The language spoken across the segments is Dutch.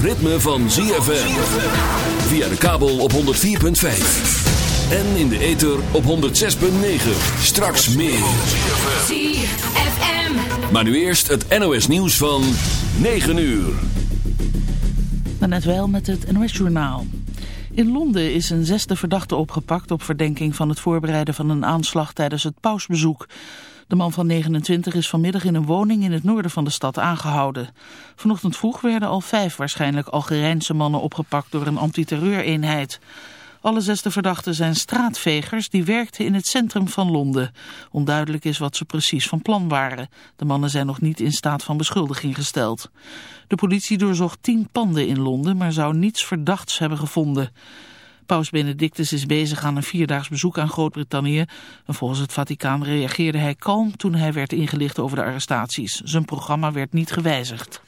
het ritme van ZFM. Via de kabel op 104.5. En in de ether op 106.9. Straks meer. ZFM. Maar nu eerst het NOS nieuws van 9 uur. Net wel met het NOS-journaal. In Londen is een zesde verdachte opgepakt op verdenking van het voorbereiden van een aanslag tijdens het pausbezoek. De man van 29 is vanmiddag in een woning in het noorden van de stad aangehouden. Vanochtend vroeg werden al vijf waarschijnlijk Algerijnse mannen opgepakt door een antiterreureenheid. Alle zesde verdachten zijn straatvegers die werkten in het centrum van Londen. Onduidelijk is wat ze precies van plan waren. De mannen zijn nog niet in staat van beschuldiging gesteld. De politie doorzocht tien panden in Londen, maar zou niets verdachts hebben gevonden. Paus Benedictus is bezig aan een vierdaags bezoek aan Groot-Brittannië. En volgens het Vaticaan reageerde hij kalm toen hij werd ingelicht over de arrestaties. Zijn programma werd niet gewijzigd.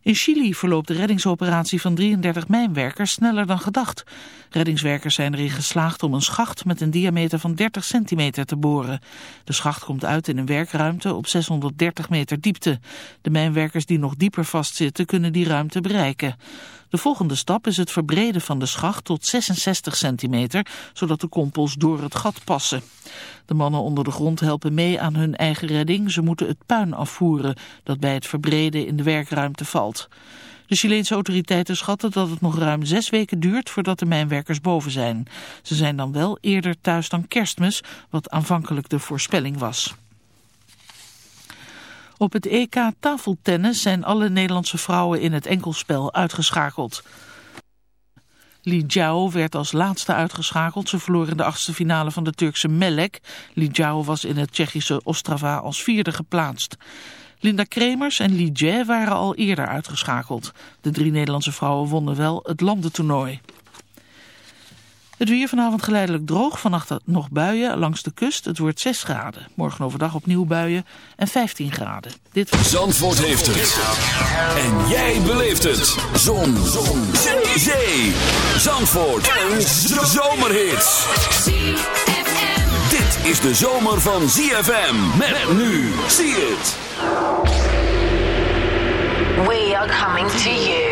In Chili verloopt de reddingsoperatie van 33 mijnwerkers sneller dan gedacht. Reddingswerkers zijn erin geslaagd om een schacht met een diameter van 30 centimeter te boren. De schacht komt uit in een werkruimte op 630 meter diepte. De mijnwerkers die nog dieper vastzitten kunnen die ruimte bereiken. De volgende stap is het verbreden van de schacht tot 66 centimeter, zodat de kompels door het gat passen. De mannen onder de grond helpen mee aan hun eigen redding. Ze moeten het puin afvoeren dat bij het verbreden in de werkruimte valt. De Chileense autoriteiten schatten dat het nog ruim zes weken duurt voordat de mijnwerkers boven zijn. Ze zijn dan wel eerder thuis dan kerstmis, wat aanvankelijk de voorspelling was. Op het EK tafeltennis zijn alle Nederlandse vrouwen in het enkelspel uitgeschakeld. Li Jiao werd als laatste uitgeschakeld. Ze verloor in de achtste finale van de Turkse Melek. Li Jiao was in het Tsjechische Ostrava als vierde geplaatst. Linda Kremers en Li Jie waren al eerder uitgeschakeld. De drie Nederlandse vrouwen wonnen wel het landentoernooi. Het weer vanavond geleidelijk droog, vannacht nog buien langs de kust. Het wordt 6 graden. Morgen overdag opnieuw buien en 15 graden. Dit Zandvoort heeft het. En jij beleeft het. Zon. Zon. Zee. Zee. Zandvoort. Een zomerhit. ZFM. Dit is de zomer van ZFM. Met nu. Zie het. We are coming to you.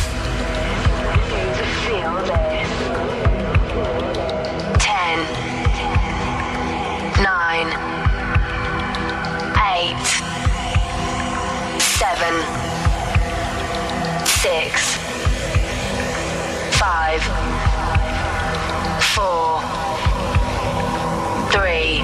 Five. Four. Three.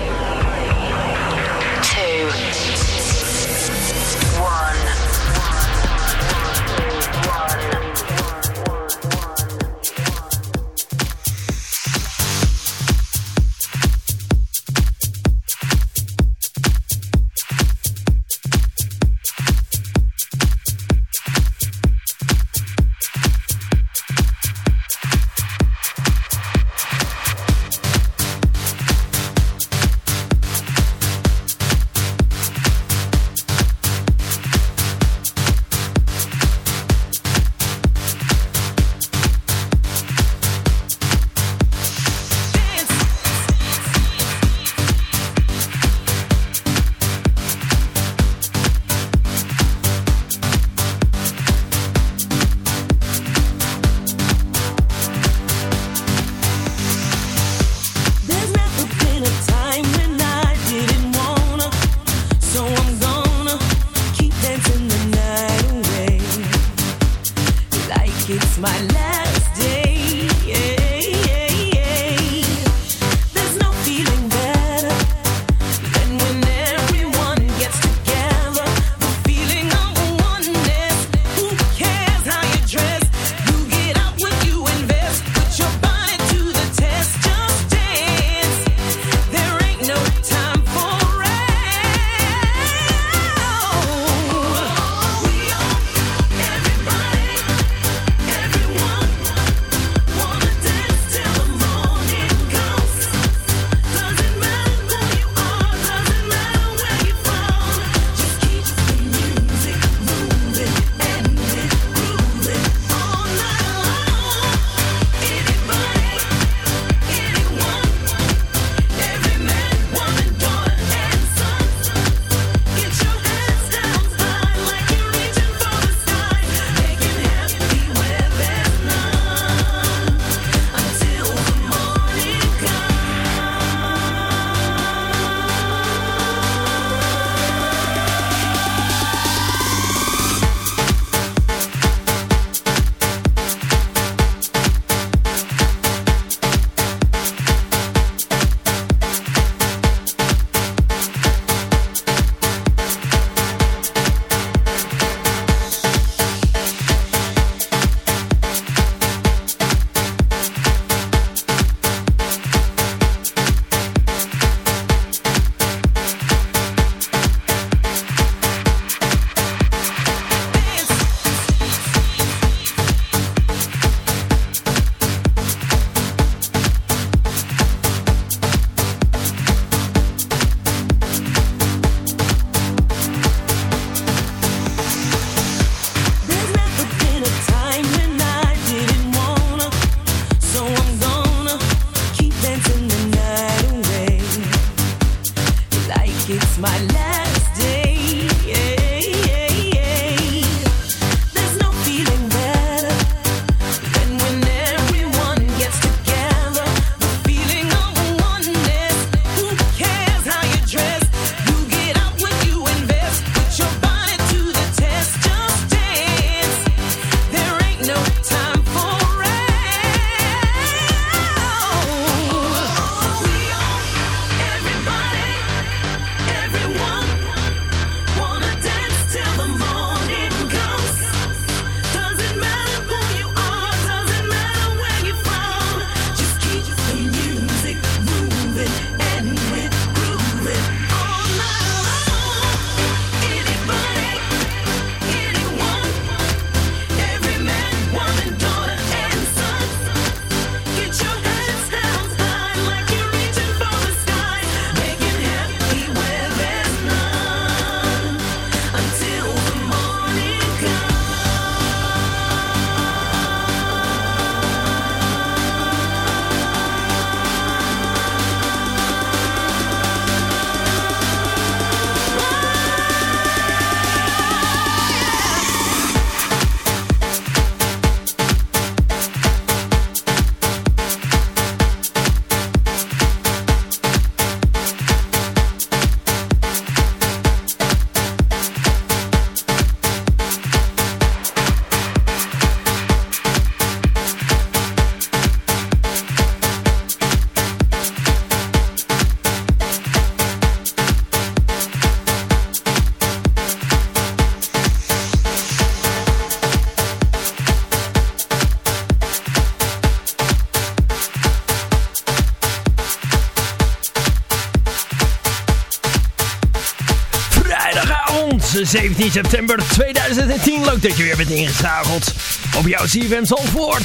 17 september 2010. Leuk dat je weer bent ingeschakeld op jouw CFM Zandvoort.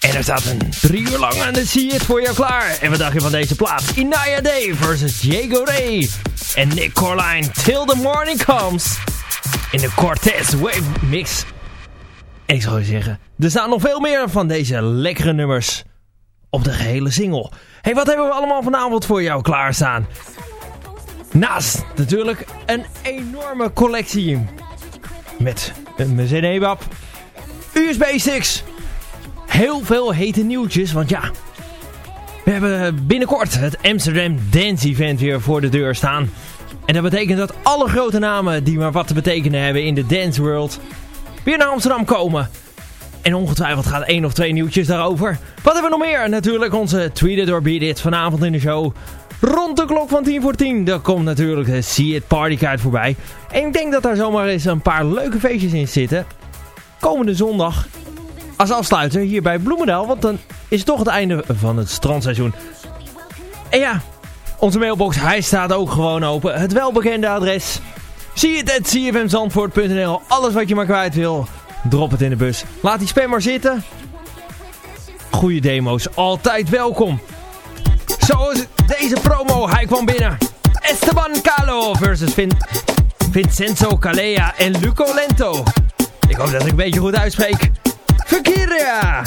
En er staat een drie uur lang aan de See It voor jou klaar. En wat dacht je van deze plaats? Inaya Day versus Diego Ray. En Nick Corline, Till the Morning Comes. In de Cortez Wave Mix. En ik zou je zeggen, er staan nog veel meer van deze lekkere nummers op de gehele single. hey, wat hebben we allemaal vanavond voor jou klaarstaan? Naast natuurlijk een enorme collectie met een cd USB-sticks, heel veel hete nieuwtjes, want ja, we hebben binnenkort het Amsterdam Dance Event weer voor de deur staan. En dat betekent dat alle grote namen die maar wat te betekenen hebben in de dance world weer naar Amsterdam komen. En ongetwijfeld gaat één of twee nieuwtjes daarover. Wat hebben we nog meer? Natuurlijk onze Tweeted or Beat It vanavond in de show. Rond de klok van 10 voor 10, daar komt natuurlijk de See It Party voorbij. En ik denk dat daar zomaar eens een paar leuke feestjes in zitten. Komende zondag als afsluiter hier bij Bloemendaal, want dan is het toch het einde van het strandseizoen. En ja, onze mailbox, hij staat ook gewoon open. Het welbekende adres. Zie het at cfmzandvoort.nl. Alles wat je maar kwijt wil, drop het in de bus. Laat die spam maar zitten. Goede demo's, altijd welkom. Zoals deze promo, hij kwam binnen. Esteban Calo versus Vin Vincenzo Calea en Luco Lento. Ik hoop dat ik een beetje goed uitspreek. Verkeeria!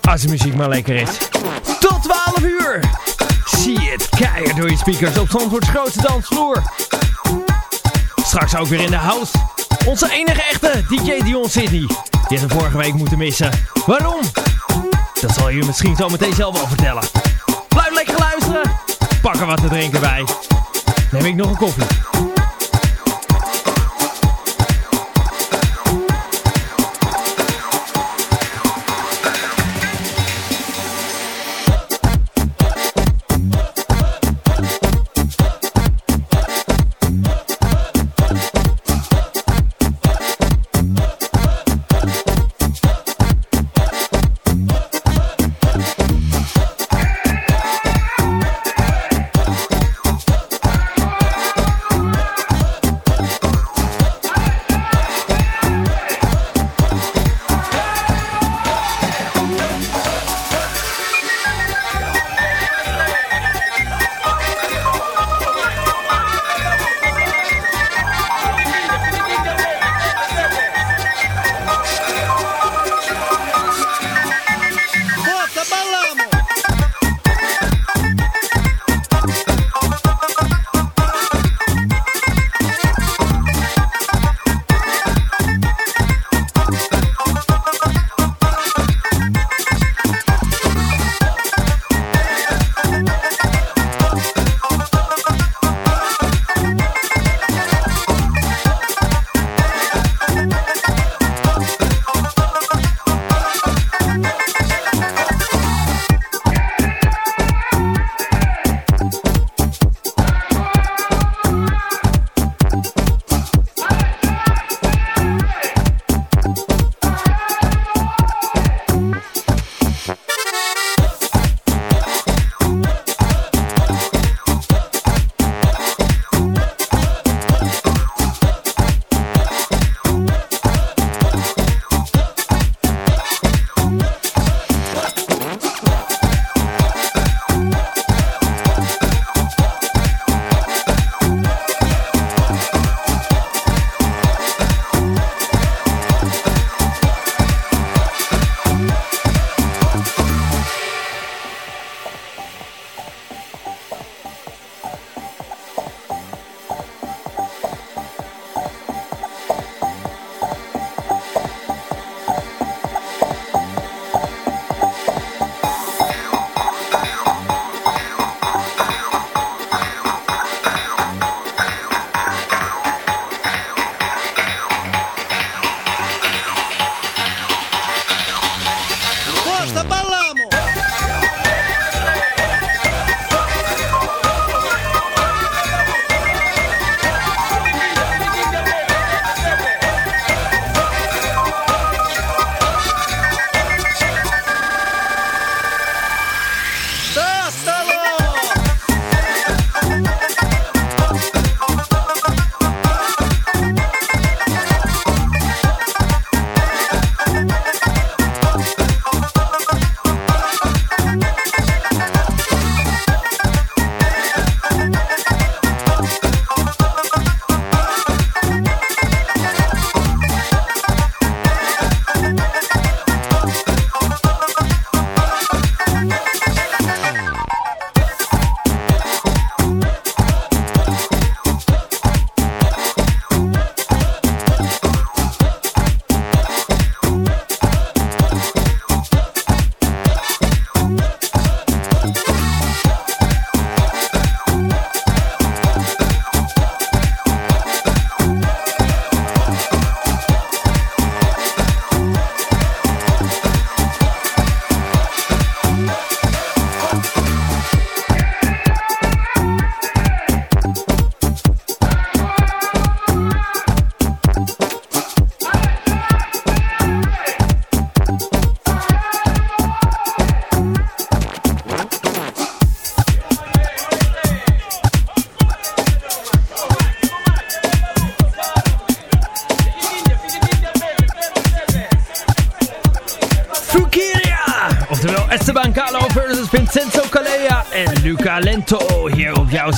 Als de muziek maar lekker is. Tot 12 uur! Zie het keihard door je speakers op Zandvoorts grootste dansvloer. Straks ook weer in de house. Onze enige echte DJ Dion Sydney. Die had vorige week moeten missen. Waarom? Dat zal je misschien zo meteen zelf wel vertellen. Blijf lekker luisteren. Pak er wat te drinken bij. Neem ik nog een koffie.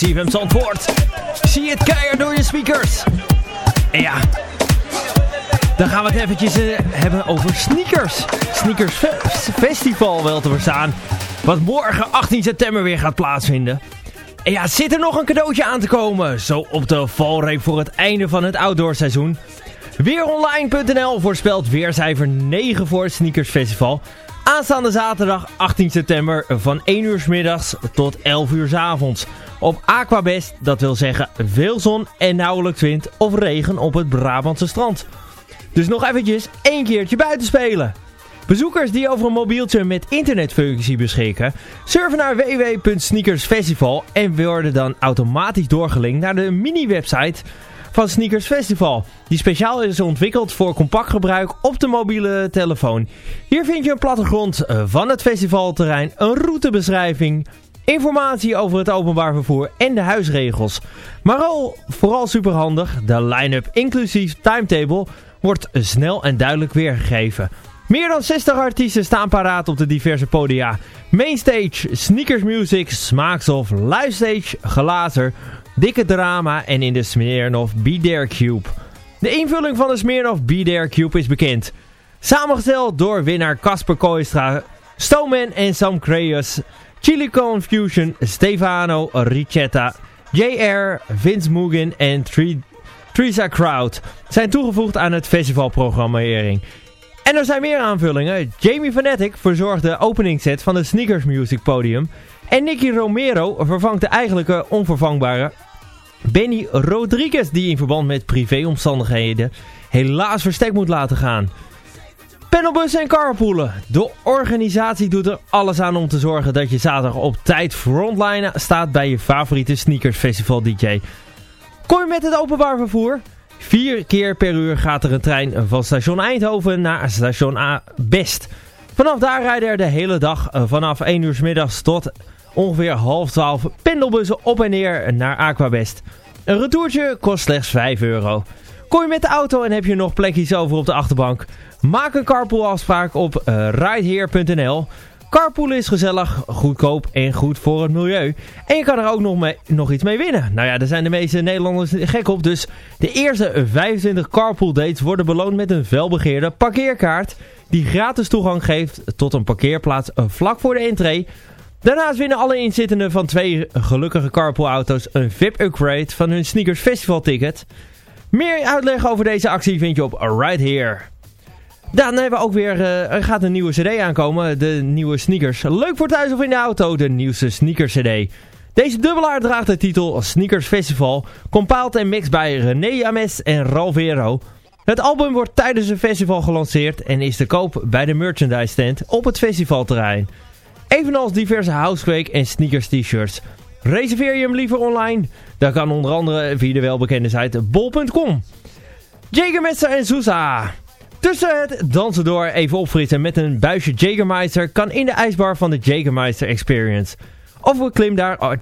CFM Zandvoort. Zie het keihard door je speakers. En ja, dan gaan we het eventjes eh, hebben over sneakers. Sneakers Fe- Festival wel te verstaan. Wat morgen 18 september weer gaat plaatsvinden. En ja, zit er nog een cadeautje aan te komen? Zo op de valreep voor het einde van het outdoorseizoen. Weeronline.nl voorspelt weercijfer 9 voor het Sneakers Festival. Aanstaande zaterdag 18 september van 1 uur 's middags tot 11 uur 's avonds. Op Aquabest, dat wil zeggen veel zon en nauwelijks wind of regen op het Brabantse strand. Dus nog eventjes één keertje buiten spelen. Bezoekers die over een mobieltje met internetfunctie beschikken, surfen naar www.sneakersfestival en worden dan automatisch doorgelinkt naar de mini-website van Sneakers Festival. Die speciaal is ontwikkeld voor compact gebruik op de mobiele telefoon. Hier vind je een plattegrond eh, van het festivalterrein, een routebeschrijving, informatie over het openbaar vervoer en de huisregels. Maar al, vooral superhandig, de line-up inclusief timetable wordt snel en duidelijk weergegeven. Meer dan 60 artiesten staan paraat op de diverse podia. Mainstage, sneakers music, smaakstof, livestage, glazer, dikke drama en in de Smirnoff Be There Cube. De invulling van de Smirnoff Be There Cube is bekend. Samengesteld door winnaar Casper Koistra, Stoneman en Sam Creus, Chili Confusion, Stefano Ricetta, JR, Vince Mugen en Tri Trisa Crowd zijn toegevoegd aan het festivalprogrammering. En er zijn meer aanvullingen. Jamie Vanetic verzorgt de openingsset van het Sneakers Music Podium. En Nicky Romero vervangt de eigenlijke onvervangbare Benny Rodriguez die in verband met privéomstandigheden helaas verstek moet laten gaan. Panelbussen en carpoolen. De organisatie doet er alles aan om te zorgen dat je zaterdag op tijd frontline staat bij je favoriete sneakers festival DJ. Kom je met het openbaar vervoer? Vier keer per uur gaat er een trein van station Eindhoven naar station A Best. Vanaf daar rijden er de hele dag eh, vanaf 1 uur 's middags tot ongeveer half 12 pendelbussen op en neer naar Aquabest. Een retourtje kost slechts 5 euro. Kom je met de auto en heb je nog plekjes over op de achterbank? Maak een carpoolafspraak op uh, rideheer.nl. Carpoolen is gezellig, goedkoop en goed voor het milieu. En je kan er ook nog, mee, nog iets mee winnen. Nou ja, daar zijn de meeste Nederlanders gek op. Dus de eerste 25 carpool dates worden beloond met een felbegeerde parkeerkaart. Die gratis toegang geeft tot een parkeerplaats vlak voor de entree. Daarnaast winnen alle inzittenden van twee gelukkige carpoolauto's een VIP-upgrade van hun Sneakers Festival ticket. Meer uitleg over deze actie vind je op Right Here. Dan hebben we ook weer, er gaat een nieuwe cd aankomen, de nieuwe sneakers. Leuk voor thuis of in de auto, de nieuwste sneakers cd. Deze dubbelaar draagt de titel Sneakers Festival, compiled en mixed bij René Ames en Ralvero. Het album wordt tijdens het festival gelanceerd en is te koop bij de merchandise stand op het festivalterrein. Evenals diverse housequake en sneakers t-shirts. Reserveer je hem liever online? Dat kan onder andere via de welbekende site bol.com. Jägermeister en Sousa. Tussen het dansen door even opfrissen met een buisje Jägermeister kan in de ijsbar van de Jägermeister Experience. Of we klim daar, oh,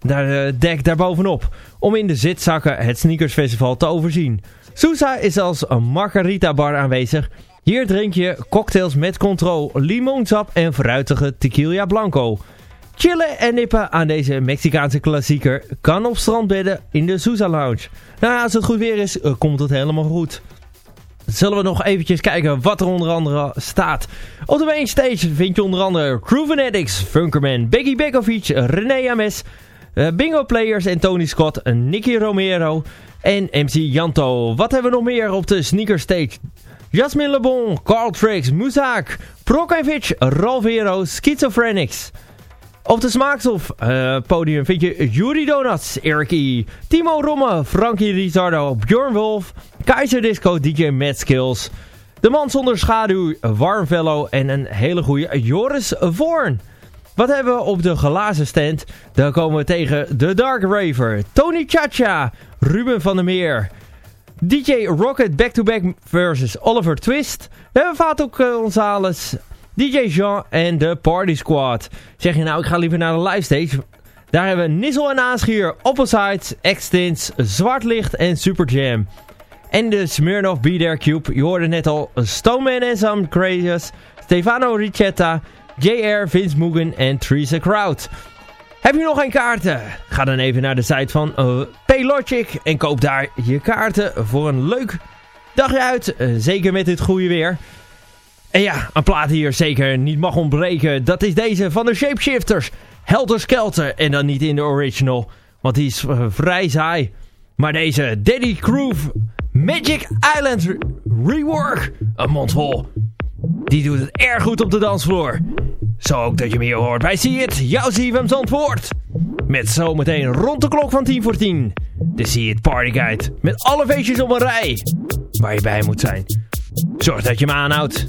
daar uh, dek daarbovenop om in de zitzakken het sneakersfestival te overzien. Sousa is als een margarita bar aanwezig. Hier drink je cocktails met controle, limoensap en fruitige tequila blanco. Chillen en nippen aan deze Mexicaanse klassieker kan op strandbedden in de Sousa Lounge. Nou, als het goed weer is, uh, komt het helemaal goed. Zullen we nog eventjes kijken wat er onder andere staat. Op de main stage vind je onder andere Addicts, Funkerman, Becky Bekovic, René Ames, uh, Bingo Players en Tony Scott, Nicky Romero en MC Janto. Wat hebben we nog meer op de sneaker stage? Jasmine Le Bon, Carl Trix, Muzak, Prokovic, Ralvero, Schizophrenics. Op de smaakstof uh, podium vind je Yuri Donuts, Eric E., Timo Romme, Frankie Rizzardo, Bjorn Wolf, Keizer Disco, DJ Mad Skills, De Man Zonder Schaduw, Warm Fellow en een hele goede Joris Voorn. Wat hebben we op de glazen stand? Dan komen we tegen The Dark Raver, Tony Chacha, Ruben van der Meer, DJ Rocket back-to-back versus Oliver Twist. We hebben Fatou Gonzalez, DJ Jean en de Party Squad. Zeg je nou, ik ga liever naar de live stage. Daar hebben we Nissel en Aanschier, Opposites, Extins, Zwartlicht en Super Jam. En de Smirnoff Be There Cube. Je hoorde net al Stoneman en Some Crazies, Stefano Ricetta, JR, Vince Mugen en Teresa Crowd. Heb je nog geen kaarten? Ga dan even naar de site van uh, Paylogic en koop daar je kaarten voor een leuk dagje uit. Uh, zeker met dit goede weer. En ja, een plaat hier zeker niet mag ontbreken. Dat is deze van de Shapeshifters. Helter Skelter. En dan niet in de original. Want die is uh, vrij saai. Maar deze Daddy Groove Magic Island re Rework. Een mond vol. Die doet het erg goed op de dansvloer. Zo ook dat je meer hoort bij See It, jouw CFM Zandvoort. Met zometeen rond de klok van 10 voor 10. De See It Party Guide. Met alle feestjes op een rij. Waar je bij moet zijn. Zorg dat je me aanhoudt.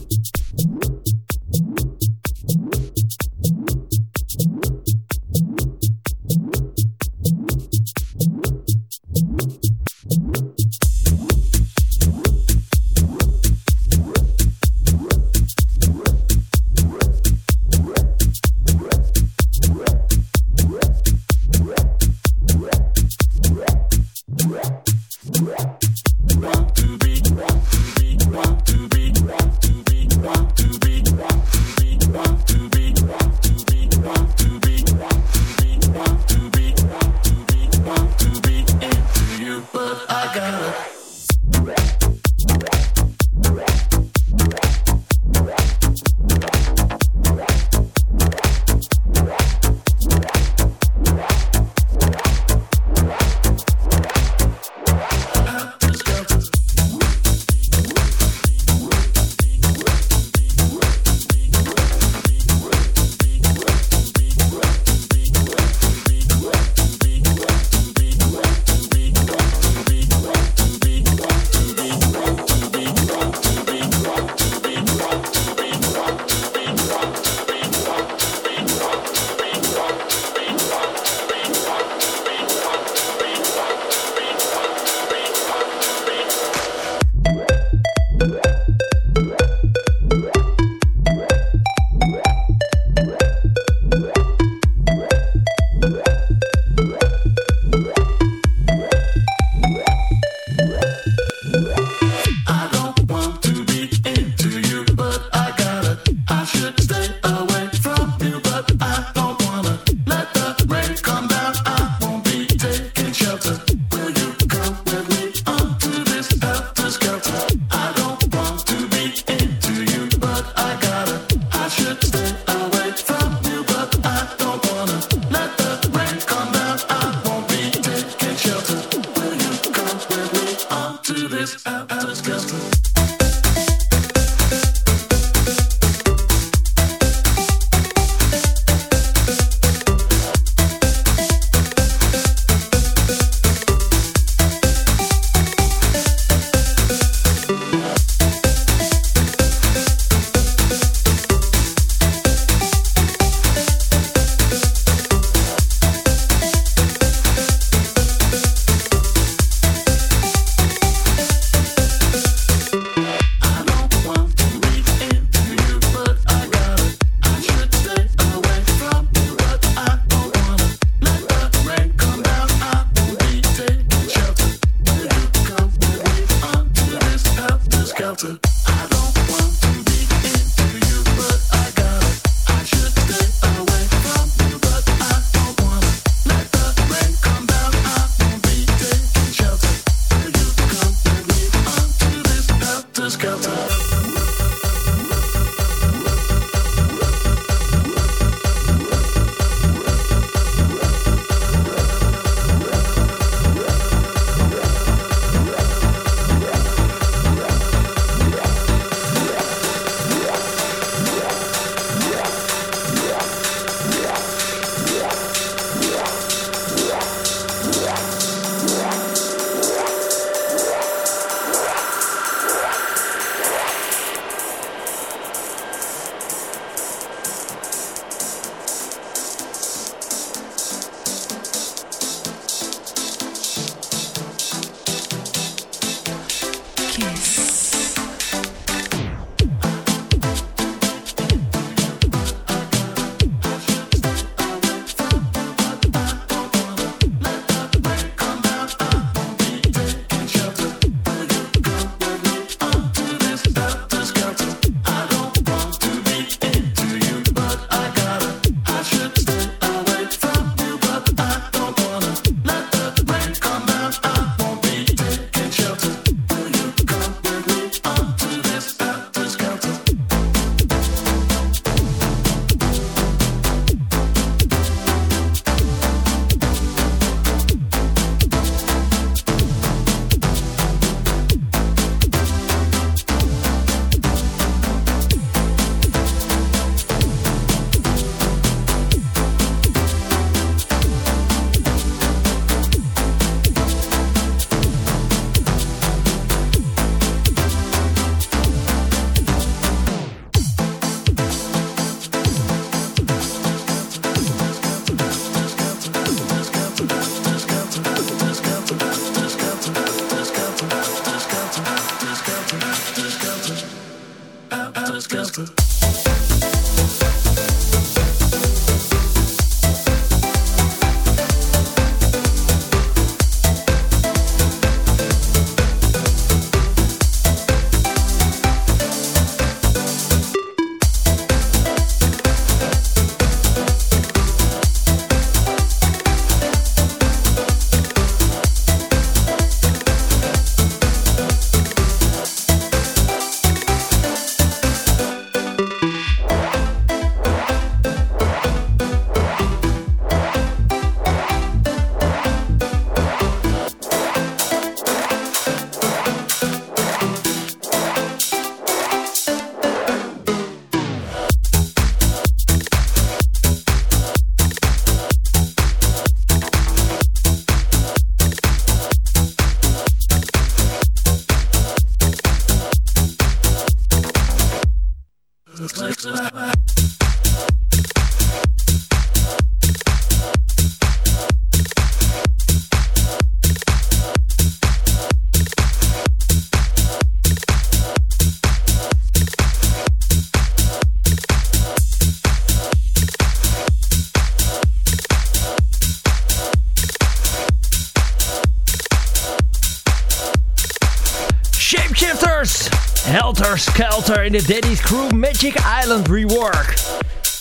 Skelter in de Daddy's Crew Magic Island Rework.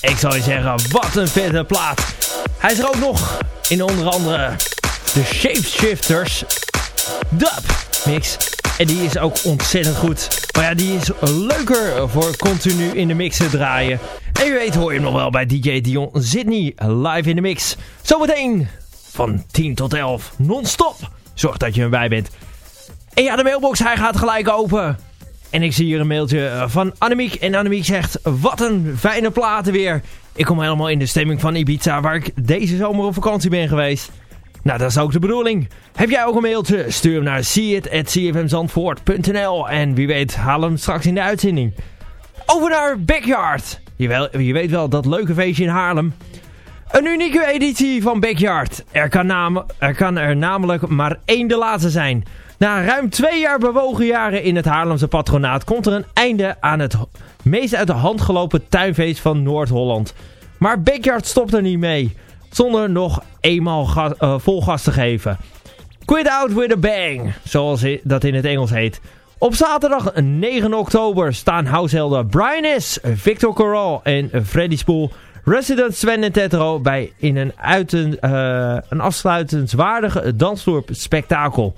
Ik zou je zeggen, wat een vette plaat. Hij is er ook nog in onder andere de Shapeshifters dub mix. En die is ook ontzettend goed. Maar ja, die is leuker voor continu in de mix te draaien. En je weet hoor je hem nog wel bij DJ Dion Sydney live in de mix. Zometeen van 10 tot 11 non-stop. Zorg dat je erbij bent. En ja, de mailbox hij gaat gelijk open. En ik zie hier een mailtje van Annemiek. En Annemiek zegt, wat een fijne platen weer. Ik kom helemaal in de stemming van Ibiza, waar ik deze zomer op vakantie ben geweest. Nou, dat is ook de bedoeling. Heb jij ook een mailtje? Stuur hem naar seeit.cfmzandvoort.nl En wie weet, haal hem straks in de uitzending. Over naar Backyard. Je, je weet wel, dat leuke feestje in Haarlem. Een unieke editie van Backyard. Er kan, er kan er namelijk maar één de laatste zijn. Na ruim twee jaar bewogen jaren in het Haarlemse patronaat komt er een einde aan het meest uit de hand gelopen tuinfeest van Noord-Holland. Maar Backyard stopt er niet mee, zonder nog eenmaal uh, vol gas te geven. Quit out with a bang, zoals dat in het Engels heet. Op zaterdag 9 oktober staan househelden Brian S., Victor Corral en Freddy Spoel Resident Sven en Tetro bij in een, uiten, uh, een dansvloerspektakel.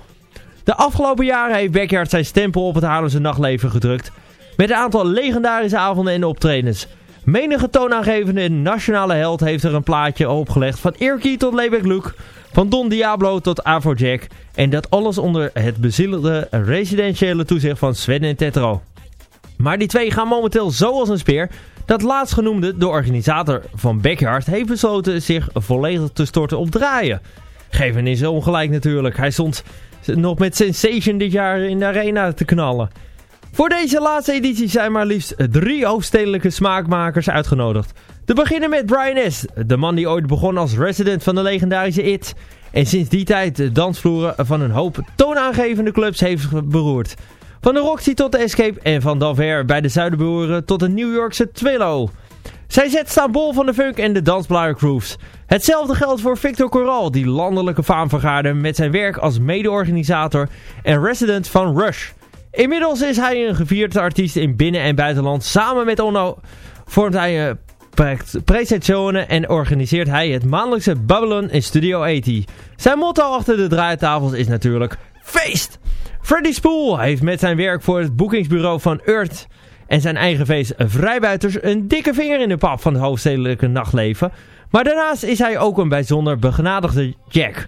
De afgelopen jaren heeft Backyard zijn stempel op het Haarlemse nachtleven gedrukt. Met een aantal legendarische avonden en optredens. Menige toonaangevende nationale held heeft er een plaatje opgelegd. Van Irky tot Lebeck Luke. Van Don Diablo tot Afrojack. En dat alles onder het bezielde residentiële toezicht van Sven en Tetro. Maar die twee gaan momenteel zo als een speer. Dat laatstgenoemde, de organisator van Backyard, heeft besloten zich volledig te storten op draaien. Geven is ongelijk natuurlijk. Hij stond nog met Sensation dit jaar in de arena te knallen. Voor deze laatste editie zijn maar liefst drie hoofdstedelijke smaakmakers uitgenodigd. Te beginnen met Brian S., de man die ooit begon als resident van de legendarische IT. En sinds die tijd de dansvloeren van een hoop toonaangevende clubs heeft beroerd. Van de Roxy tot de Escape en van Danver bij de Zuiderboeren tot de New Yorkse Twillo. Zij zet staan bol van de funk en de dansblaar grooves. Hetzelfde geldt voor Victor Coral, die landelijke faam vergaarde met zijn werk als mede-organisator en resident van Rush. Inmiddels is hij een gevierd artiest in binnen- en buitenland. Samen met Onno vormt hij een presentationen en organiseert hij het maandelijkse Babylon in Studio 80. Zijn motto achter de draaitafels is natuurlijk feest! Freddy Spool heeft met zijn werk voor het boekingsbureau van Earth en zijn eigen feest Vrijbuiters een dikke vinger in de pap van het hoofdstedelijke nachtleven. Maar daarnaast is hij ook een bijzonder begenadigde Jack.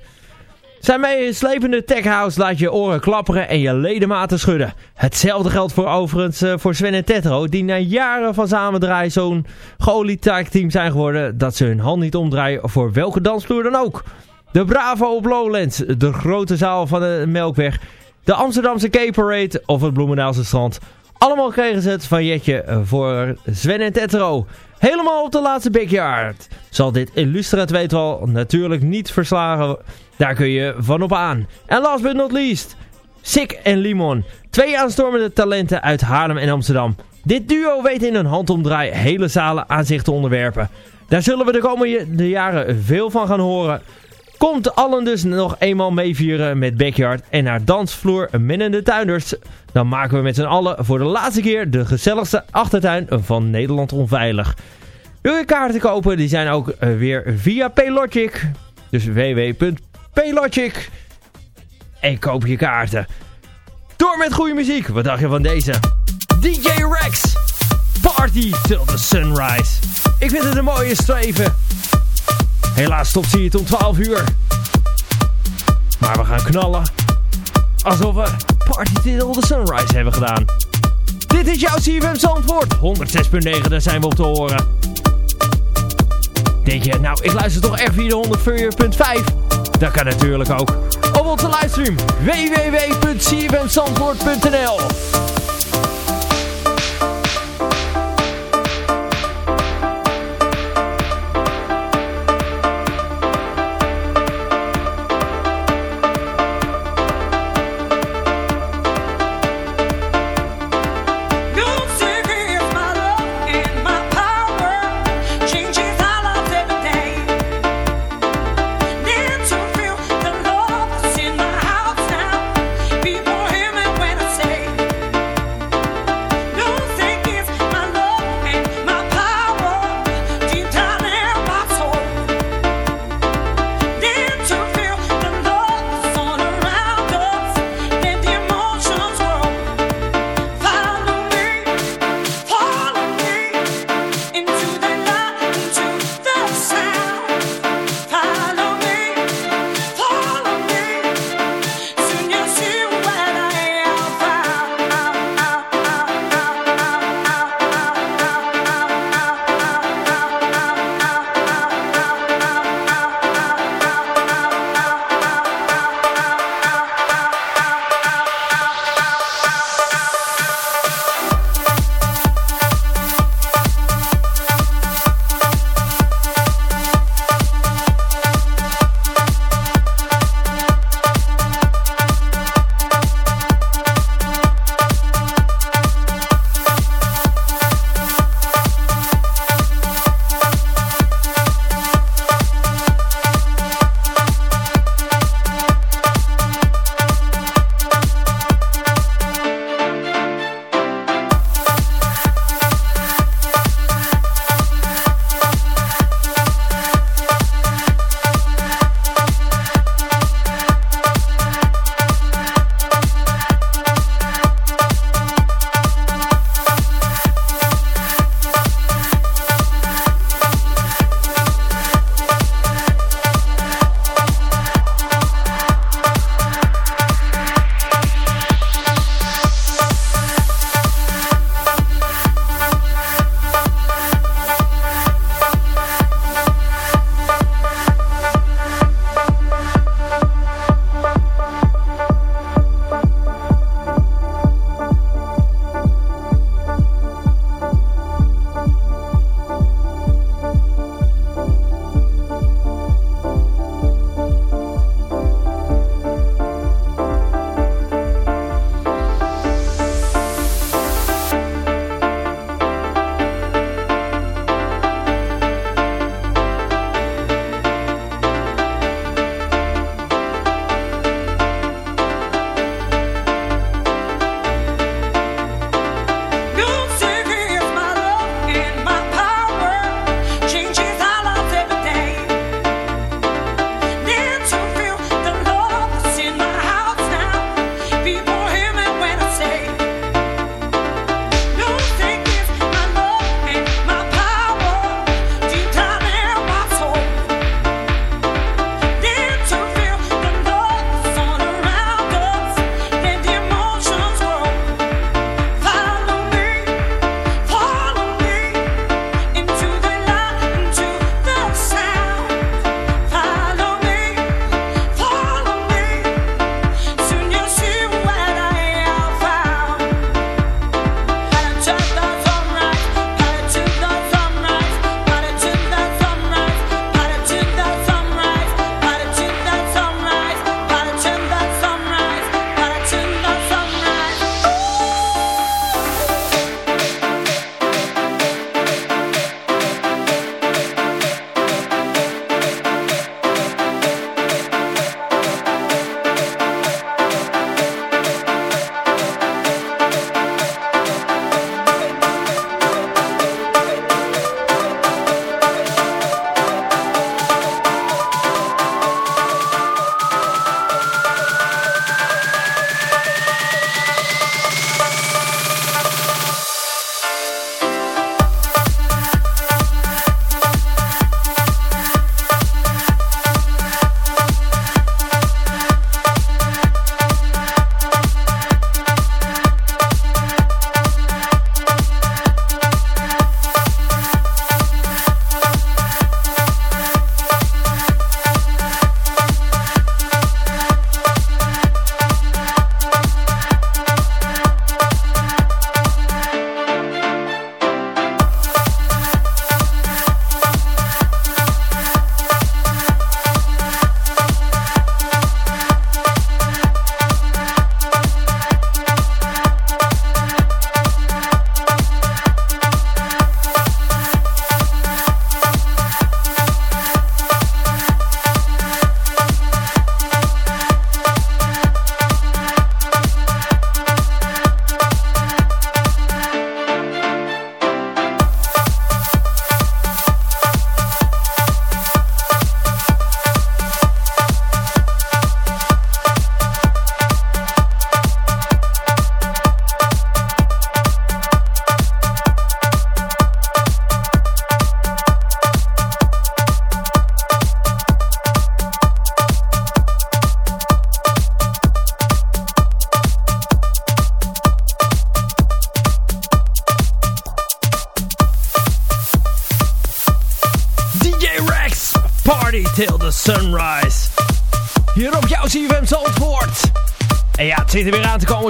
Zijn meeslepende techhouse laat je oren klapperen en je ledematen schudden. Hetzelfde geldt voor overigens uh, voor Sven en Tetro, die na jaren van samendraaien zo'n geolied team zijn geworden dat ze hun hand niet omdraaien voor welke dansvloer dan ook. De Bravo op Lowlands, de grote zaal van de Melkweg, de Amsterdamse Cape Parade of het Bloemendaalse strand. Allemaal kregen ze het van Jetje voor Sven en Tetro. Helemaal op de laatste backyard. Zal dit illustre tweetal natuurlijk niet verslagen. Daar kun je van op aan. En last but not least. Sick en Limon. Twee aanstormende talenten uit Haarlem en Amsterdam. Dit duo weet in een handomdraai hele zalen aan zich te onderwerpen. Daar zullen we de komende jaren veel van gaan horen. Komt allen dus nog eenmaal meevieren met Backyard en naar dansvloer Minnende Tuinders. Dan maken we met z'n allen voor de laatste keer de gezelligste achtertuin van Nederland onveilig. Wil je kaarten kopen? Die zijn ook eh, weer via Paylogic. Dus www.paylogic. En koop je kaarten. Door met goede muziek. Wat dacht je van deze? DJ Rex. Party till the sunrise. Ik vind het een mooie streven. Helaas stopt hij het om 12 uur. Maar we gaan knallen. Alsof we Party Till the Sunrise hebben gedaan. Dit is jouw CFM Zandvoort. 106.9, daar zijn we op te horen. Denk je, nou ik luister toch even via de 104.5? Dat kan natuurlijk ook. Op onze livestream www.cfmzandvoort.nl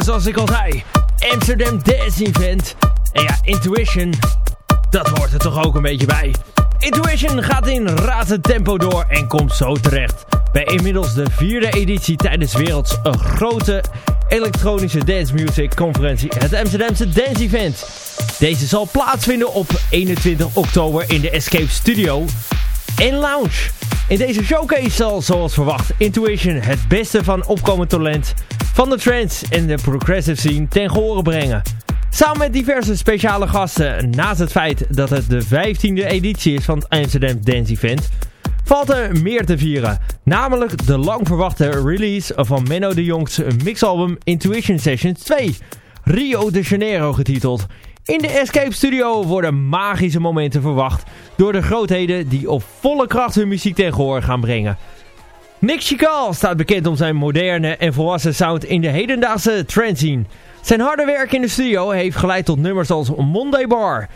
zoals ik al zei. Amsterdam Dance Event. En ja, Intuition, dat hoort er toch ook een beetje bij. Intuition gaat in razend tempo door en komt zo terecht bij inmiddels de vierde editie tijdens werelds een grote elektronische dance music conferentie, het Amsterdamse Dance Event. Deze zal plaatsvinden op 21 oktober in de Escape Studio en Lounge. In deze showcase zal, zoals verwacht, Intuition het beste van opkomend talent van de trance en de progressive scene ten gehore brengen. Samen met diverse speciale gasten, naast het feit dat het de 15e editie is van het Amsterdam Dance Event, valt er meer te vieren. Namelijk de lang verwachte release van Menno de Jong's mixalbum Intuition Sessions 2, Rio de Janeiro getiteld. In de Escape Studio worden magische momenten verwacht door de grootheden die op volle kracht hun muziek tegen gehoor gaan brengen. Nick Chikal staat bekend om zijn moderne en volwassen sound in de hedendaagse trance scene. Zijn harde werk in de studio heeft geleid tot nummers als Monday Bar,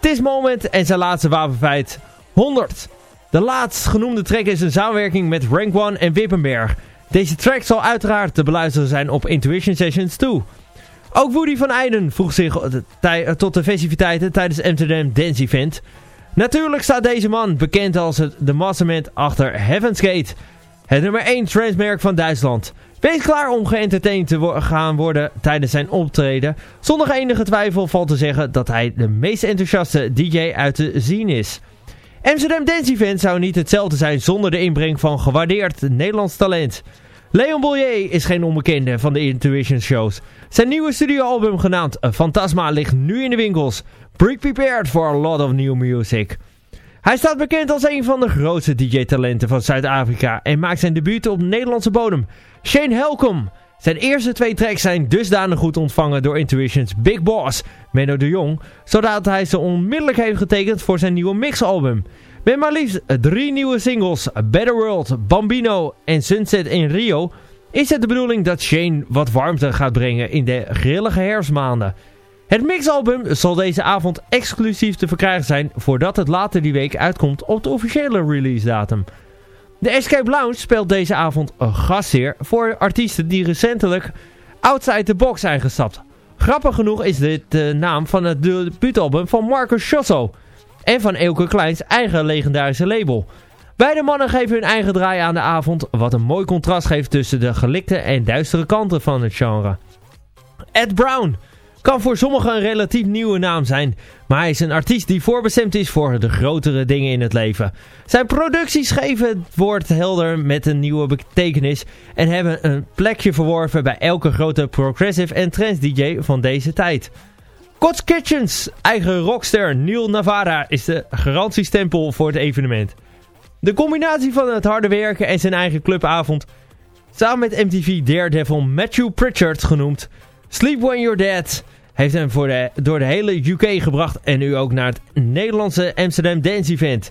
This Moment en zijn laatste wapenfeit 100. De laatst genoemde track is een samenwerking met Rank One en Wippenberg. Deze track zal uiteraard te beluisteren zijn op Intuition Sessions 2. Ook Woody van Eijden vroeg zich tot de festiviteiten tijdens Amsterdam Dance Event. Natuurlijk staat deze man bekend als het, de mastermind achter Heaven's Gate. Het nummer 1 transmerk van Duitsland. Wees klaar om geëntertained te gaan worden tijdens zijn optreden. Zonder enige twijfel valt te zeggen dat hij de meest enthousiaste DJ uit te zien is. Amsterdam Dance Event zou niet hetzelfde zijn zonder de inbreng van gewaardeerd Nederlands talent. Leon Bollier is geen onbekende van de Intuition shows. Zijn nieuwe studioalbum genaamd Fantasma ligt nu in de winkels. Be prepared for a lot of new music. Hij staat bekend als een van de grootste DJ-talenten van Zuid-Afrika en maakt zijn debuut op Nederlandse bodem. Shane Helcom. Zijn eerste twee tracks zijn dusdanig goed ontvangen door Intuition's Big Boss, Menno de Jong, zodat hij ze onmiddellijk heeft getekend voor zijn nieuwe mixalbum. Met maar liefst drie nieuwe singles, Better World, Bambino en Sunset in Rio, is het de bedoeling dat Shane wat warmte gaat brengen in de grillige herfstmaanden. Het mixalbum zal deze avond exclusief te verkrijgen zijn voordat het later die week uitkomt op de officiële release datum. De Escape Lounge speelt deze avond een gastheer voor artiesten die recentelijk outside the box zijn gestapt. Grappig genoeg is dit de naam van het debuutalbum van Marcus Schosso en van Elke Kleins eigen legendarische label. Beide mannen geven hun eigen draai aan de avond, wat een mooi contrast geeft tussen de gelikte en duistere kanten van het genre. Ed Brown kan voor sommigen een relatief nieuwe naam zijn, maar hij is een artiest die voorbestemd is voor de grotere dingen in het leven. Zijn producties geven het woord helder met een nieuwe betekenis en hebben een plekje verworven bij elke grote progressive en trance DJ van deze tijd. Cots Kitchens eigen rockster Neil Navarra is de garantiestempel voor het evenement. De combinatie van het harde werken en zijn eigen clubavond, samen met MTV Daredevil Matthew Pritchard genoemd, Sleep When You're Dead, heeft hem voor door de hele UK gebracht en nu ook naar het Nederlandse Amsterdam Dance Event.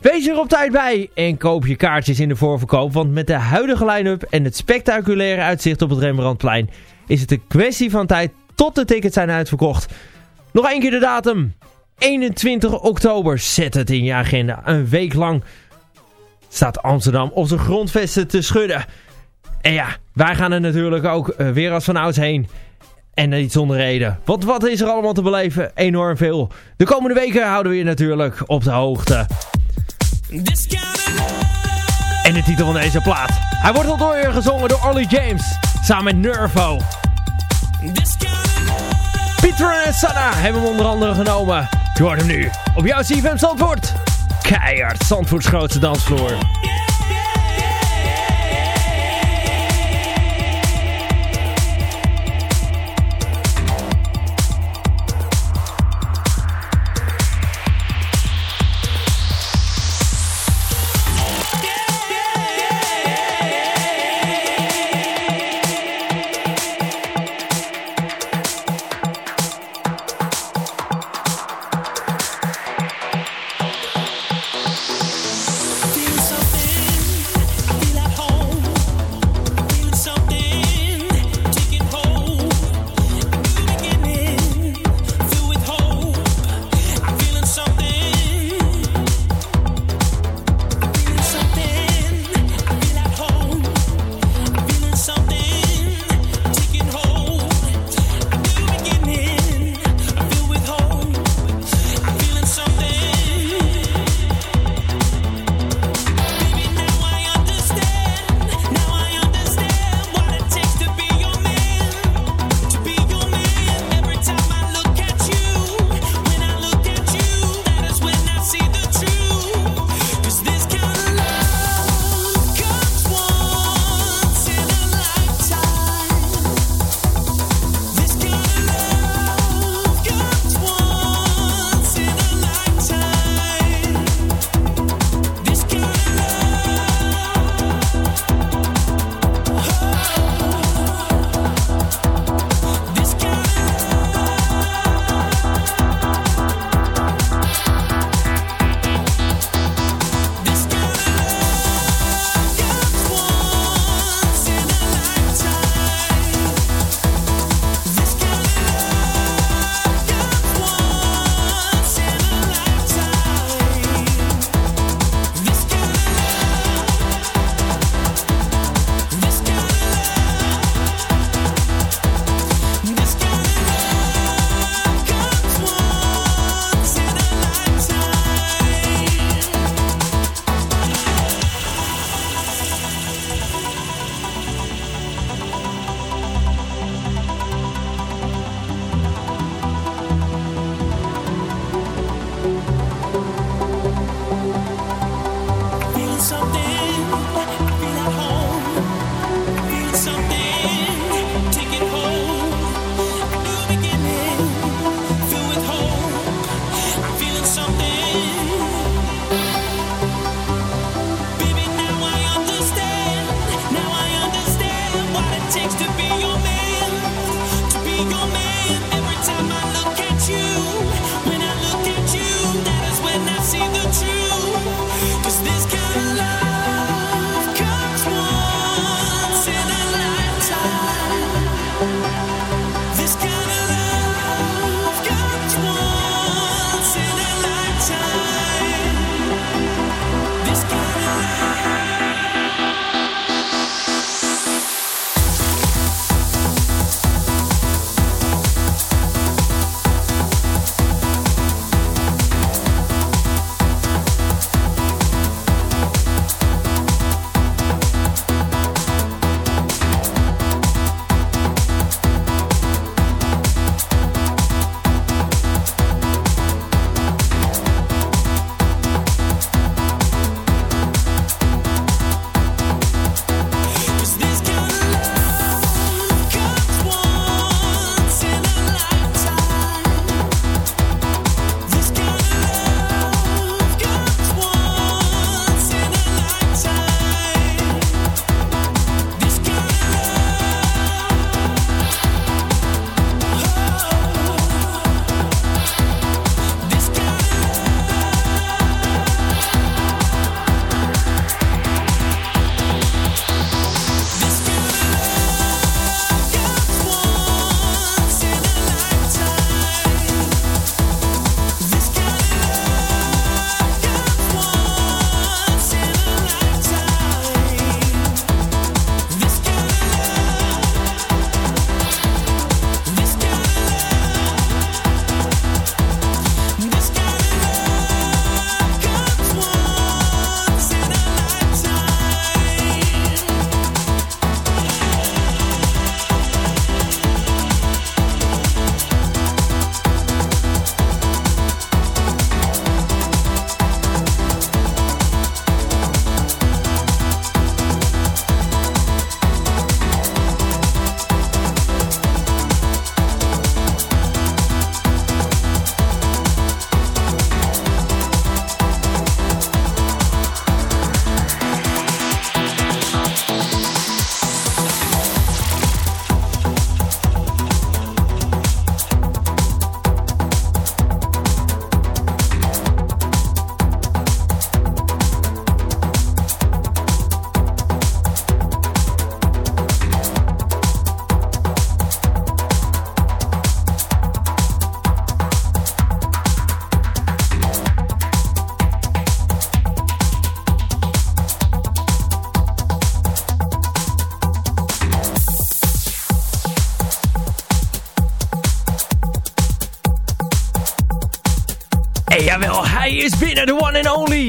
Wees er op tijd bij en koop je kaartjes in de voorverkoop, want met de huidige line-up en het spectaculaire uitzicht op het Rembrandtplein is het een kwestie van tijd tot de tickets zijn uitverkocht. Nog één keer de datum. 21 oktober. Zet het in je agenda. Een week lang staat Amsterdam op zijn grondvesten te schudden. En ja, wij gaan er natuurlijk ook eh, weer als van ouds heen. En niet zonder reden. Want wat is er allemaal te beleven? Enorm veel. De komende weken houden we je natuurlijk op de hoogte. En de titel van deze plaat. Hij wordt al door gezongen door Ollie James. Samen met Nervo. Pieter en Sanna hebben hem onder andere genomen. Je hoort hem nu op jouw CFM Zandvoort. Keihard, Zandvoorts grootste dansvloer.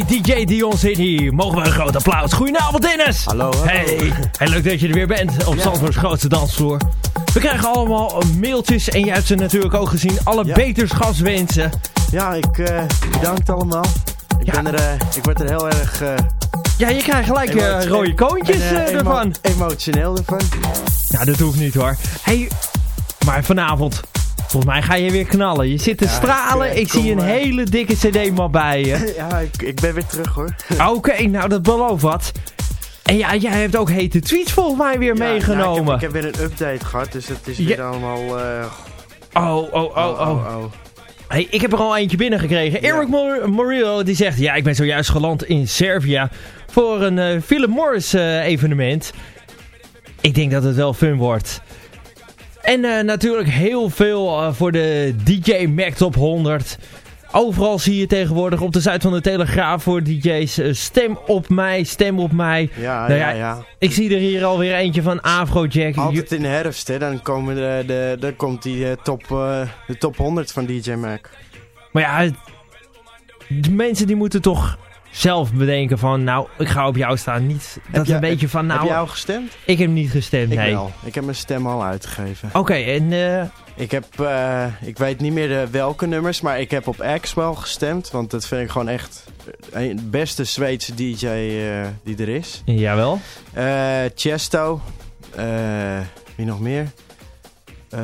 DJ Dion zit hier. Mogen we een groot applaus. Goedenavond Dennis. Hallo, hallo. Hey, hey leuk dat je er weer bent op Zandvoorts grootste dansvloer. We krijgen allemaal mailtjes en jij hebt ze natuurlijk ook gezien. Alle Ja. beterschapswensen. Ja, ik eh bedankt allemaal. Ik, Ja. ben er, eh, ik word er heel erg eh, Ja, je krijgt gelijk rode koontjes en, emo- ervan. emotioneel ervan. Ja, dat hoeft niet hoor. Hey, maar vanavond, volgens mij ga je weer knallen. Je zit te Ja, stralen. ik, Ik, eh, zie een eh, hele dikke cd-map bij je. Ja, ik, ik ben weer terug hoor. Oké, nou dat belooft wat. En ja, jij hebt ook hete tweets volgens mij weer Ja, meegenomen. ja, ik, heb, ik heb weer een update gehad, dus het is weer allemaal... eh, Oh, oh, oh, oh. Hey, ik heb er al eentje binnengekregen. Ja. Eric Mor Morillo die zegt... Ja, ik ben zojuist geland in Servië voor een eh, Philip Morris eh, evenement. Ik denk dat het wel fun wordt. En eh, natuurlijk heel veel eh, voor de DJ Mac Top 100. Overal zie je tegenwoordig op de site van de Telegraaf voor DJ's... eh, stem op mij, stem op mij. Ja, Nou ja, ja, ja. Ik zie er hier alweer eentje van Afrojack. Altijd in de herfst, hè, dan, komen de, de, dan komt die top, de top 100 van DJ Mac. Maar ja, de mensen die moeten toch zelf bedenken van, nou, ik ga op jou staan. Niet dat jij- een beetje van, nou, heb jij al gestemd? ik heb niet gestemd, Ik nee. wel. Ik heb mijn stem al uitgegeven. Oké, en eh, Ik heb, eh, ik weet niet meer de welke nummers, maar ik heb op X wel gestemd. Want dat vind ik gewoon echt de beste Zweedse DJ eh, die er is. jawel. Chesto. wie nog meer? Eh,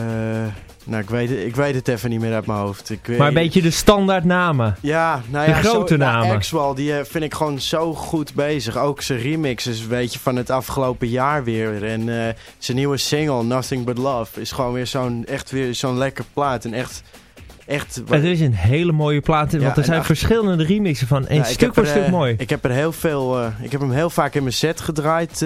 nou, ik weet, het- ik weet het even niet meer uit mijn hoofd. Ik, weet- Maar een beetje de standaard namen. Ja, nou de ja, grote zo, nou, namen. Axwell, die eh, vind ik gewoon zo goed bezig. Ook zijn remixes, weet je, van het afgelopen jaar weer. En eh, zijn nieuwe single, Nothing But Love, is gewoon weer zo'n, echt weer zo'n lekker plaat. En echt, echt... Het is een hele mooie plaat, want er zijn verschillende remixen van. En Nou, stuk voor er, stuk eh, mooi. Ik heb er heel veel, ik heb hem heel vaak in mijn set gedraaid.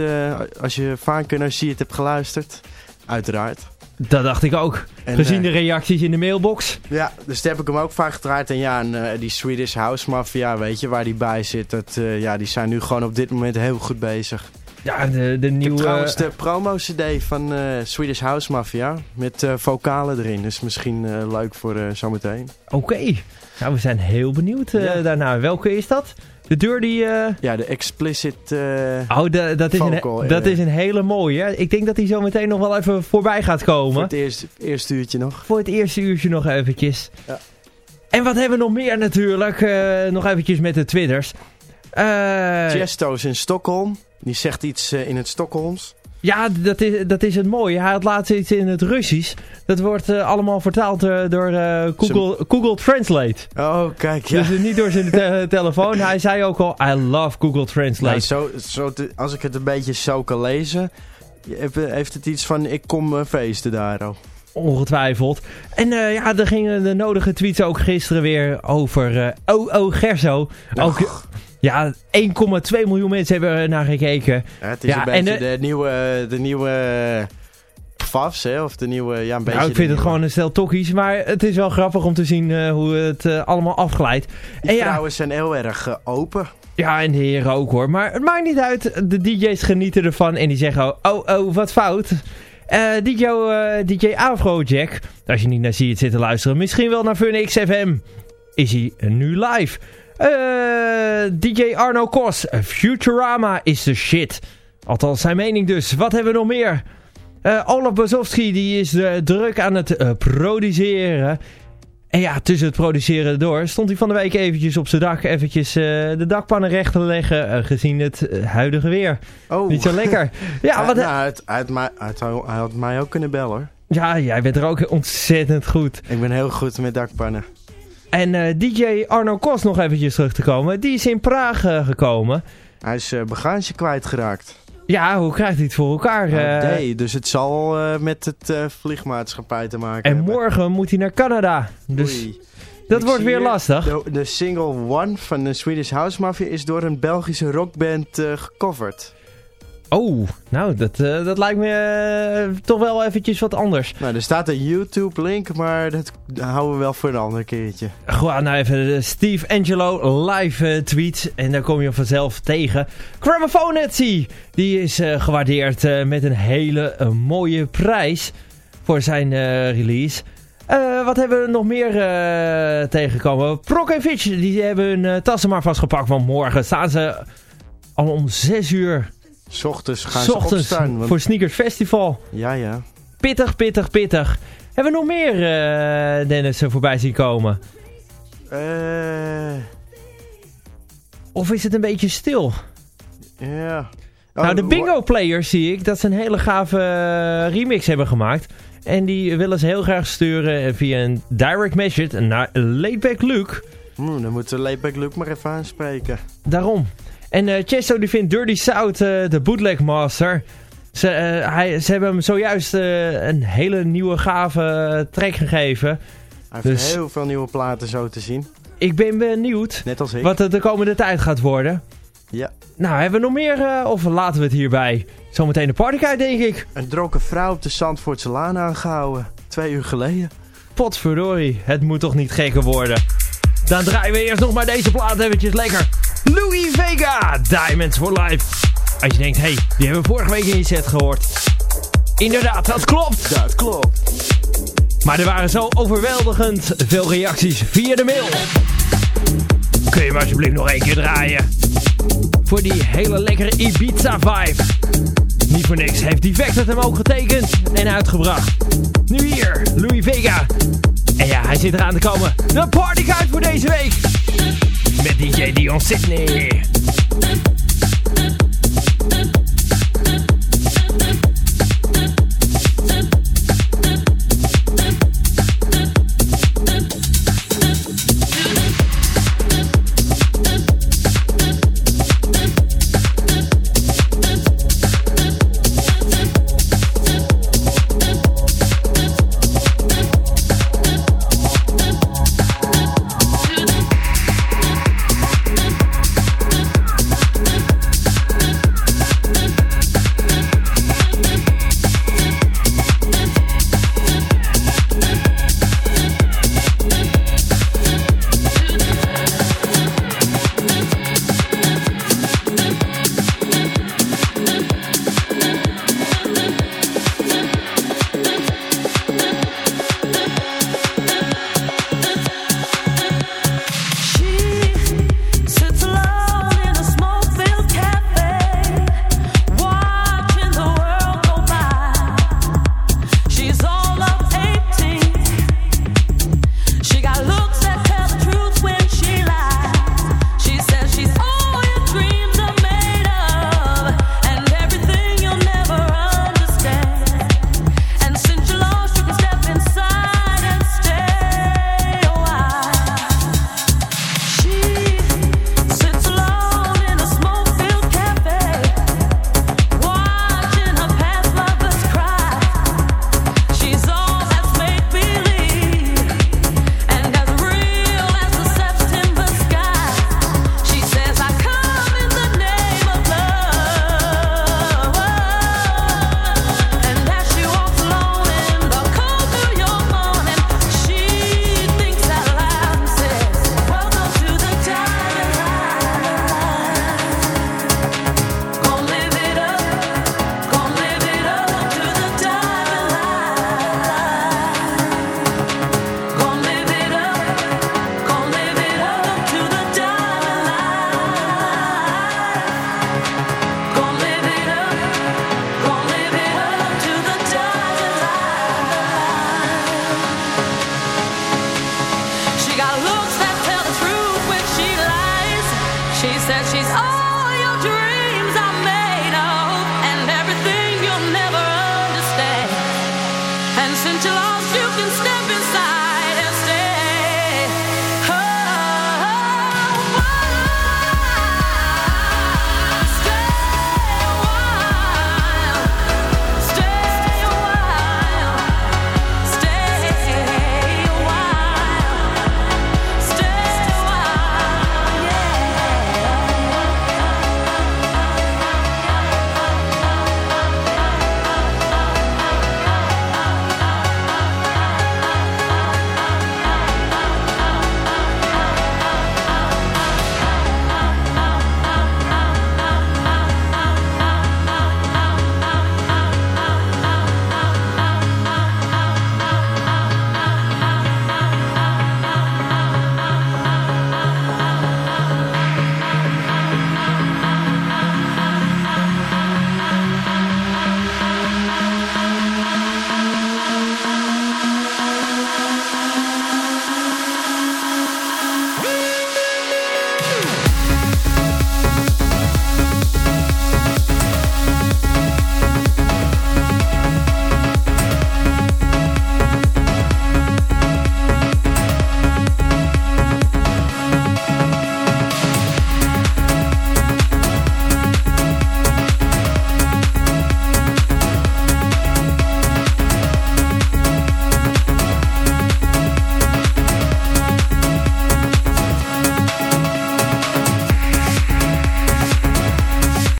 als je vaak zie het hebt geluisterd. Uiteraard. Dat dacht ik ook. En, Gezien eh, de reacties in de mailbox. Ja, dus daar heb ik hem ook vaak gedraaid. En ja, en, eh, die Swedish House Mafia, weet je, waar die bij zit. Dat, eh, ja, die zijn nu gewoon op dit moment heel goed bezig. Ja, de, de nieuwe... trouwens de promo-cd van Swedish House Mafia. Met vocalen erin. Dus misschien leuk voor zometeen. Oké. Nou, we zijn heel benieuwd Ja. daarna. Welke is dat? De deur die... eh, Ja, de explicit... eh, Oh, da- dat, is Vocal, een, dat is een hele mooie. Ik denk dat die zo meteen nog wel even voorbij gaat komen. voor het eerste, eerste uurtje nog. Voor het eerste uurtje nog eventjes. Ja. En wat hebben we nog meer natuurlijk? Eh, nog eventjes met de twitters. Chesto is in Stockholm. Die zegt iets in het Stockholms. Ja, dat is, dat is het mooie. Hij had laatst iets in het Russisch. Dat wordt eh, allemaal vertaald eh, door eh, Google, Google Translate. Oh, kijk, ja. Dus niet door zijn te- telefoon. Hij zei ook al, I love Google Translate. Nou, zo, zo te- als ik het een beetje zo kan lezen... heeft- het iets van, ik kom feesten daar al. Ongetwijfeld. En ja, er gingen de nodige tweets ook gisteren weer over eh OO Gerso. Ook, ja, 1,2 miljoen mensen hebben er naar gekeken. Ja, het is Ja, een en beetje de- de, nieuwe, de nieuwe Pfafs, hè? Of de nieuwe, ja, een beetje Nou, ik vind het nieuwe- gewoon een stel tokkies, maar het is wel grappig om te zien eh, hoe het eh, allemaal afglijdt. Die En ja, vrouwen zijn heel erg eh, open. ja, en de heren ook hoor. Maar het maakt niet uit, de DJ's genieten ervan en die zeggen, oh, oh, wat fout. Eh, DJ, eh, DJ Afrojack, als je niet naar Zie het zit te luisteren, misschien wel naar Fun XFM, is hij nu live. Eh, DJ Arno Kos, Futurama is de shit. Althans zijn mening dus. Wat hebben we nog meer? Eh Olaf Bazowski die is eh, druk aan het produceren. En ja, tussen het produceren door stond hij van de week eventjes op zijn dak eventjes de dakpannen recht te leggen, gezien het huidige weer. Oh, Niet zo lekker. Ja, wat, nou, hij, had, hij, had mij, hij, had, hij had mij ook kunnen bellen hoor. ja, jij bent er ook ontzettend goed. Ik ben heel goed met dakpannen. En eh, DJ Arno Kos nog eventjes terug te komen. Die is in Praag eh, gekomen. Hij is eh bagage kwijtgeraakt. Ja, hoe krijgt hij het voor elkaar? Nou, nee, dus het zal met het vliegmaatschappij te maken en hebben. morgen moet hij naar Canada. Dus Oei. dat Ik wordt weer lastig. De, de single One van de Swedish House Mafia is door een Belgische rockband gecoverd. Oh, nou, dat, eh, dat lijkt me eh, toch wel eventjes wat anders. Nou, er staat een YouTube-link, maar dat houden we wel voor een ander keertje. Gewoon nou even de Steve Angelo live eh, tweet. En daar kom je vanzelf tegen. Gramophone Etsy, die is eh, gewaardeerd eh, met een hele eh, mooie prijs voor zijn eh, release. Eh, wat hebben we nog meer eh, tegengekomen? Prok en Fitch, die hebben hun eh, tassen maar vastgepakt. Want morgen staan ze al om 6 uur S ochtends gaan s ze opstaan. want- voor Sneakers Festival. Ja, ja. Pittig, pittig, pittig. Hebben we nog meer, eh, Dennis, er voorbij zien komen? Eh, Of is het een beetje stil? ja. nou, de Oh, Bingo Players zie ik dat ze een hele gave eh, remix hebben gemaakt. En die willen ze heel graag sturen via een direct message naar Laidback Luke. Hmm, dan moeten we Layback Luke maar even aanspreken. Daarom. En eh Chesto die vindt Dirty South eh, de bootleg master. Ze, eh, hij, ze hebben hem zojuist een hele nieuwe gave track gegeven. Hij heeft Dus- heel veel nieuwe platen zo te zien. Ik ben benieuwd Net als ik. wat het de komende tijd gaat worden. Ja. Nou, hebben we nog meer of laten we het hierbij? Zometeen de partyguide denk ik. Een dronken vrouw op de Zandvoortse Laan aangehouden. Twee uur geleden. Potverdorie, het moet toch niet gekker worden. Dan draaien we eerst nog maar deze plaat eventjes lekker. Louis Vega, Diamonds for Life. Als je denkt, hé, hey, die hebben we vorige week in je set gehoord. Inderdaad, dat klopt. Dat klopt. Maar er waren zo overweldigend veel reacties via de mail. Kun je hem alsjeblieft nog één keer draaien? Voor die hele lekkere Ibiza vibe. Niet voor niks heeft Defect het hem ook getekend en uitgebracht. Nu hier, Louis Vega. En ja, hij zit eraan te komen. De partyguide voor deze week met DJ Dion Sydney. got a look.